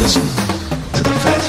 listen to the fact.